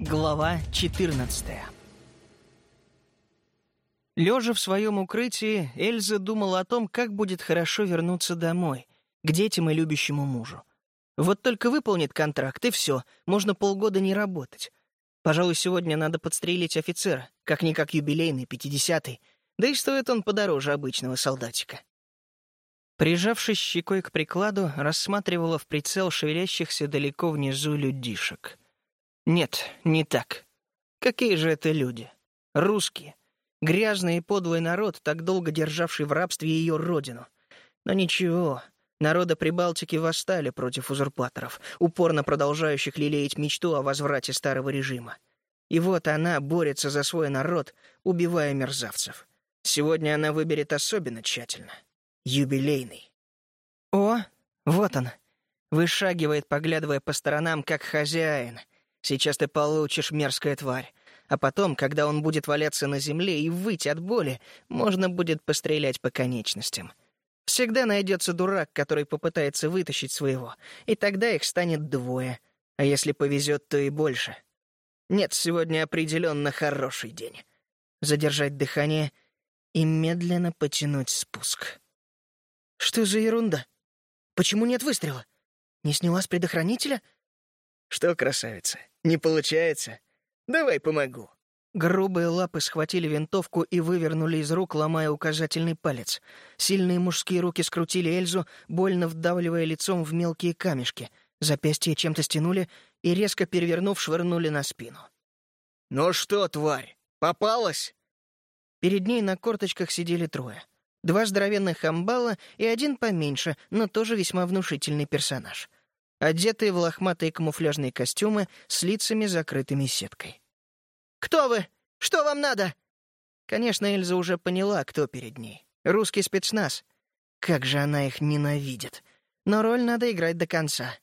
Глава 14 Лежа в своем укрытии, Эльза думала о том, как будет хорошо вернуться домой, к детям и любящему мужу. Вот только выполнит контракт, и все, можно полгода не работать. Пожалуй, сегодня надо подстрелить офицера, как-никак юбилейный, пятидесятый, да и стоит он подороже обычного солдатика. Прижавшись щекой к прикладу, рассматривала в прицел шевелящихся далеко внизу людишек. Нет, не так. Какие же это люди? Русские. Грязный и подлый народ, так долго державший в рабстве ее родину. Но ничего, Народы Прибалтики восстали против узурпаторов, упорно продолжающих лелеять мечту о возврате старого режима. И вот она борется за свой народ, убивая мерзавцев. Сегодня она выберет особенно тщательно. Юбилейный. О, вот он. Вышагивает, поглядывая по сторонам, как хозяин. Сейчас ты получишь, мерзкая тварь. А потом, когда он будет валяться на земле и выть от боли, можно будет пострелять по конечностям. Всегда найдется дурак, который попытается вытащить своего, и тогда их станет двое, а если повезет, то и больше. Нет, сегодня определенно хороший день. Задержать дыхание и медленно потянуть спуск. Что за ерунда? Почему нет выстрела? Не сняла с предохранителя? Что, красавица, не получается? Давай помогу. Грубые лапы схватили винтовку и вывернули из рук, ломая указательный палец. Сильные мужские руки скрутили Эльзу, больно вдавливая лицом в мелкие камешки. Запястье чем-то стянули и, резко перевернув, швырнули на спину. «Ну что, тварь, попалась?» Перед ней на корточках сидели трое. Два здоровенных амбала и один поменьше, но тоже весьма внушительный персонаж. Одетые в лохматые камуфляжные костюмы с лицами, закрытыми сеткой. «Кто вы? Что вам надо?» Конечно, Эльза уже поняла, кто перед ней. Русский спецназ. Как же она их ненавидит. Но роль надо играть до конца.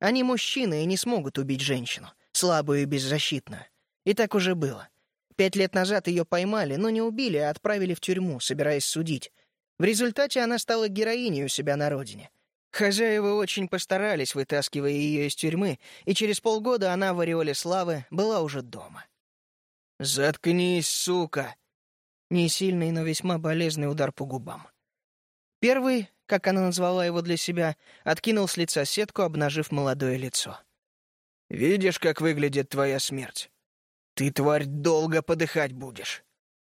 Они мужчины и не смогут убить женщину, слабую и беззащитную. И так уже было. Пять лет назад ее поймали, но не убили, а отправили в тюрьму, собираясь судить. В результате она стала героиней у себя на родине. Хозяева очень постарались, вытаскивая ее из тюрьмы, и через полгода она в ореоле славы была уже дома. «Заткнись, сука!» Несильный, но весьма болезненный удар по губам. Первый, как она назвала его для себя, откинул с лица сетку, обнажив молодое лицо. «Видишь, как выглядит твоя смерть? Ты, тварь, долго подыхать будешь».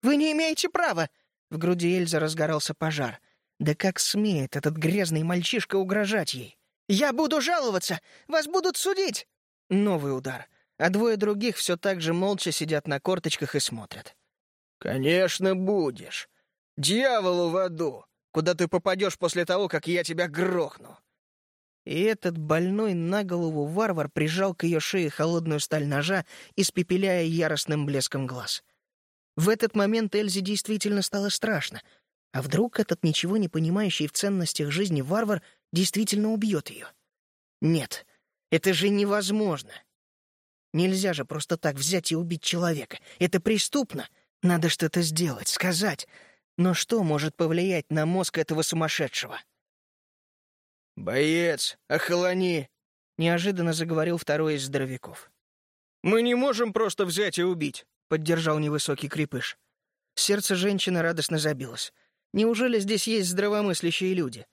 «Вы не имеете права!» В груди Эльзы разгорался пожар. «Да как смеет этот грязный мальчишка угрожать ей?» «Я буду жаловаться! Вас будут судить!» Новый удар а двое других все так же молча сидят на корточках и смотрят. «Конечно, будешь. Дьяволу в аду, куда ты попадешь после того, как я тебя грохну». И этот больной на голову варвар прижал к ее шее холодную сталь ножа, испепеляя яростным блеском глаз. В этот момент Эльзе действительно стало страшно. А вдруг этот ничего не понимающий в ценностях жизни варвар действительно убьет ее? Нет, это же невозможно. Нельзя же просто так взять и убить человека. Это преступно. Надо что-то сделать, сказать. Но что может повлиять на мозг этого сумасшедшего? «Боец, охолони!» — неожиданно заговорил второй из здоровяков. «Мы не можем просто взять и убить», — поддержал невысокий крепыш. Сердце женщины радостно забилось. Неужели здесь есть здравомыслящие люди?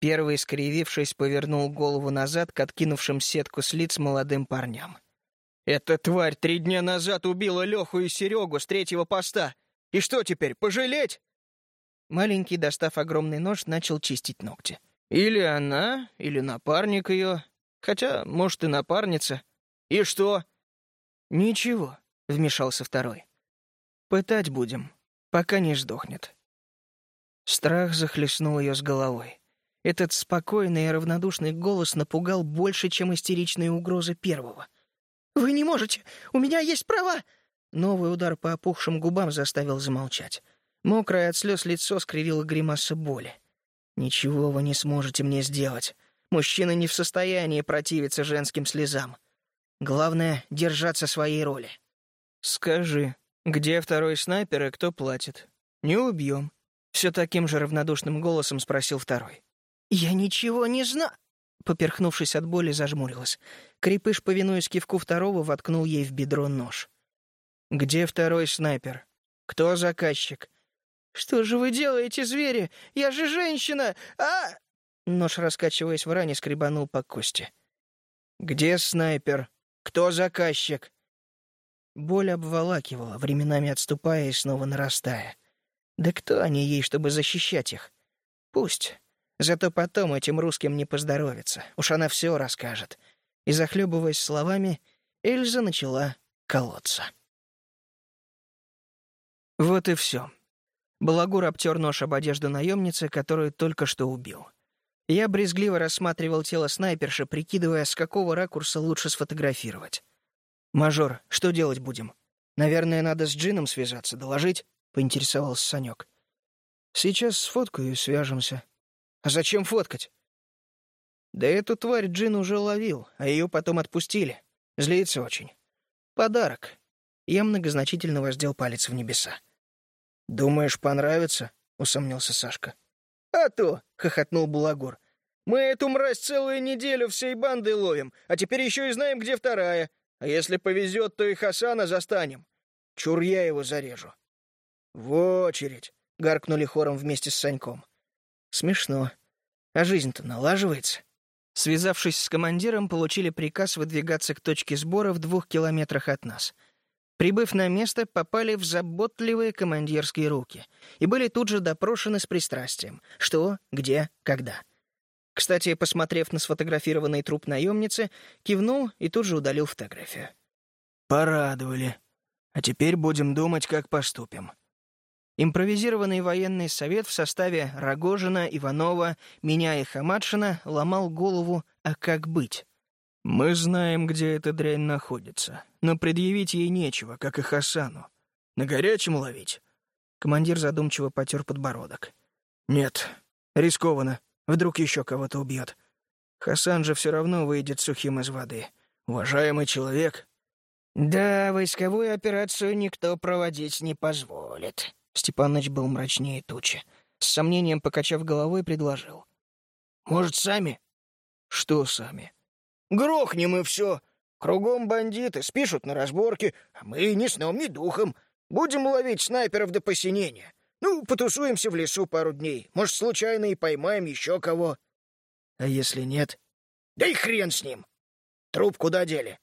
Первый, скривившись, повернул голову назад к откинувшим сетку с лиц молодым парням. Эта тварь три дня назад убила Леху и Серегу с третьего поста. И что теперь, пожалеть?» Маленький, достав огромный нож, начал чистить ногти. «Или она, или напарник ее. Хотя, может, и напарница. И что?» «Ничего», — вмешался второй. «Пытать будем, пока не сдохнет». Страх захлестнул ее с головой. Этот спокойный и равнодушный голос напугал больше, чем истеричные угрозы первого — «Вы не можете! У меня есть права!» Новый удар по опухшим губам заставил замолчать. Мокрое от слез лицо скривило гримаса боли. «Ничего вы не сможете мне сделать. Мужчина не в состоянии противиться женским слезам. Главное — держаться своей роли». «Скажи, где второй снайпер и кто платит? Не убьем». Все таким же равнодушным голосом спросил второй. «Я ничего не знаю», — поперхнувшись от боли, зажмурилась. Крепыш, повинуясь кивку второго, воткнул ей в бедро нож. «Где второй снайпер? Кто заказчик?» «Что же вы делаете, звери? Я же женщина! а Нож, раскачиваясь в ране, скребанул по кости. «Где снайпер? Кто заказчик?» Боль обволакивала, временами отступая и снова нарастая. Да кто они ей, чтобы защищать их? Пусть. Зато потом этим русским не поздоровится. Уж она все расскажет. И, захлебываясь словами, Эльза начала колоться. Вот и все. Балагур обтер нож об одежду наемницы, которую только что убил. Я брезгливо рассматривал тело снайперши, прикидывая, с какого ракурса лучше сфотографировать. «Мажор, что делать будем? Наверное, надо с Джином связаться, доложить?» — поинтересовался Санек. «Сейчас сфоткаю и свяжемся». «А зачем фоткать?» «Да эту тварь Джин уже ловил, а ее потом отпустили. Злится очень. Подарок». Я многозначительно воздел палец в небеса. «Думаешь, понравится?» — усомнился Сашка. «А то!» — хохотнул Булагур. «Мы эту мразь целую неделю всей бандой ловим, а теперь еще и знаем, где вторая. А если повезет, то и Хасана застанем. Чур я его зарежу». «В очередь!» — гаркнули хором вместе с Саньком. «Смешно. А жизнь-то налаживается». Связавшись с командиром, получили приказ выдвигаться к точке сбора в двух километрах от нас — Прибыв на место, попали в заботливые командирские руки и были тут же допрошены с пристрастием. Что, где, когда. Кстати, посмотрев на сфотографированный труп наемницы, кивнул и тут же удалил фотографию. «Порадовали. А теперь будем думать, как поступим». Импровизированный военный совет в составе Рогожина, Иванова, меня и Хамадшина ломал голову «а как быть?». «Мы знаем, где эта дрянь находится, но предъявить ей нечего, как и Хасану. На горячем ловить?» Командир задумчиво потер подбородок. «Нет, рискованно. Вдруг еще кого-то убьет. Хасан же все равно выйдет сухим из воды. Уважаемый человек». «Да, войсковую операцию никто проводить не позволит», — Степаныч был мрачнее тучи. С сомнением покачав головой, предложил. «Может, сами?» «Что сами?» Грохнем и все. Кругом бандиты, спишут на разборке, а мы ни сном, ни духом. Будем ловить снайперов до посинения. Ну, потусуемся в лесу пару дней. Может, случайно и поймаем еще кого. А если нет? Да и хрен с ним. Труп куда дели?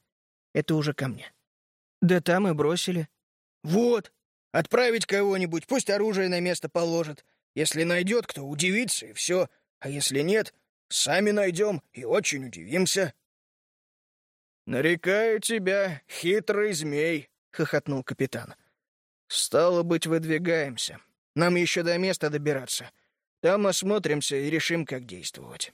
Это уже ко мне. Да там и бросили. Вот. Отправить кого-нибудь, пусть оружие на место положит. Если найдет кто, удивится, и все. А если нет, сами найдем и очень удивимся. «Нарекаю тебя, хитрый змей», — хохотнул капитан. «Стало быть, выдвигаемся. Нам еще до места добираться. Там осмотримся и решим, как действовать».